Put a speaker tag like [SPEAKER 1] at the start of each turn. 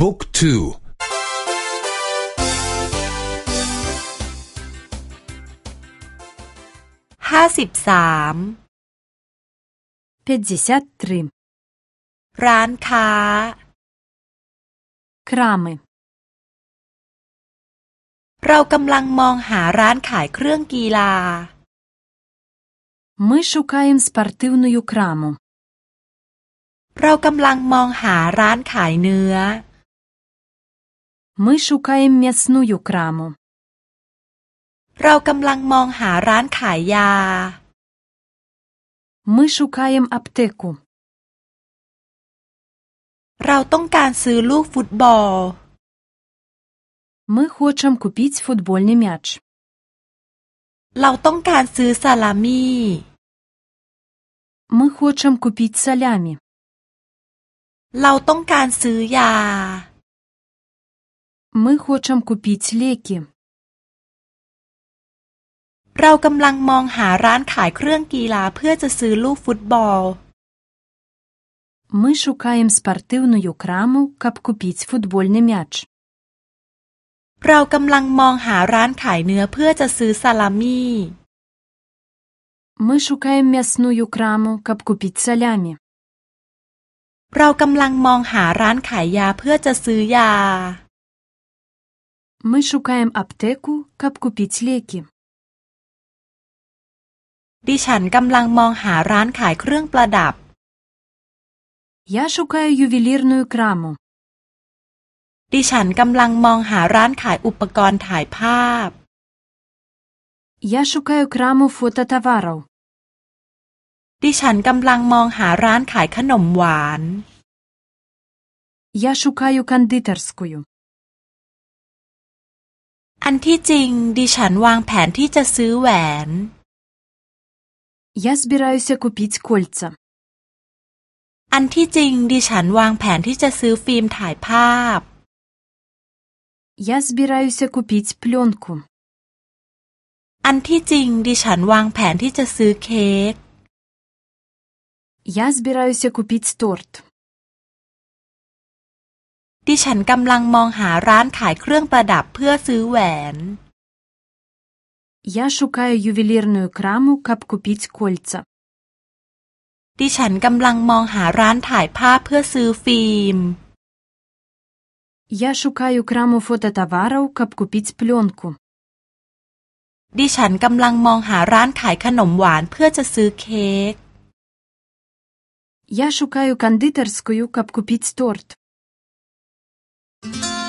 [SPEAKER 1] บุ๊กทู
[SPEAKER 2] ห้าสิบสามร้านค้า
[SPEAKER 3] Крами
[SPEAKER 2] เรากำลังมองหาร้านขายเครื่องกีฬา
[SPEAKER 3] Ми шукаємо спортивну краму.
[SPEAKER 2] เรากำลังมองหาร้านขายเนื้อ
[SPEAKER 3] Ми шукаємо м'ясну краму.
[SPEAKER 2] เรากำลังมองหาร้านขายยา
[SPEAKER 3] Ми шукаємо аптеку.
[SPEAKER 2] เราต้องการซื้อลูกฟุตบอล
[SPEAKER 3] Ми хочемо купити футбольний м'яч.
[SPEAKER 2] เราต้องการซื้อซาลามี่
[SPEAKER 3] Ми хочемо купити салямі.
[SPEAKER 2] เราต้องการซื้อยา
[SPEAKER 3] Ми хочемо купити ліки.
[SPEAKER 2] เรากำลังมองหาร้านขายเครื่องกีฬาเพื่อจะซื้อลูกฟุตบอล
[SPEAKER 3] Ми шукаємо спортивну краму, каб купити футбольний м'яч.
[SPEAKER 2] เรากำลังมองหาร้านขายเนื้อเพื่อจะซื้อซาลามี่
[SPEAKER 3] Ми шукаємо м'ясну краму, каб купити салямі.
[SPEAKER 2] เรากำลังมองหาร้านขายยาเพื่อจะซื้อยา
[SPEAKER 3] Ми шукаємо аптеку, каб купити ліки.
[SPEAKER 2] ดิฉันกำลังมองหาร้านขายเครื่องประดับ
[SPEAKER 3] Я шукаю ювелірну краму.
[SPEAKER 2] ดิฉันกำลังมองหาร้านขายอุปกรณ์ถ่ายภาพ
[SPEAKER 3] Я шукаю краму фототоварів.
[SPEAKER 2] ดิฉันกำลังมองหาร้านขายขนมหวาน
[SPEAKER 3] Я шукаю кондитерську.
[SPEAKER 2] อันที่จริงดิฉันวางแผนที่จะซื้อแหวน
[SPEAKER 3] Я збираюся купити кольця.
[SPEAKER 2] อันที่จริงดิฉันวางแผนที่จะซื้อฟิล์มถ่ายภาพ
[SPEAKER 3] Я збираюся купити пленку.
[SPEAKER 2] อันที่จริงดิฉันวางแผนที่จะซื้อเค้ก
[SPEAKER 3] Я збираюся купити торт.
[SPEAKER 2] ดิฉันกำลังมองหาร้านขายเครื่องประดับเพื่อซื้อแหวน
[SPEAKER 3] Я шукаю ювелірну краму, каб купити кольця.
[SPEAKER 2] ดิฉันกำลังมองหาร้านถ่ายภาพเพื่อซื้อฟิล์ม
[SPEAKER 3] Я шукаю краму фототоварів, каб купити пленку.
[SPEAKER 2] ดิฉันกำลังมองหาร้านขายขนมหวานเพื่อจะซื้อเค้ก
[SPEAKER 3] Я шукаю кондитерську, каб купити торт. Thank you.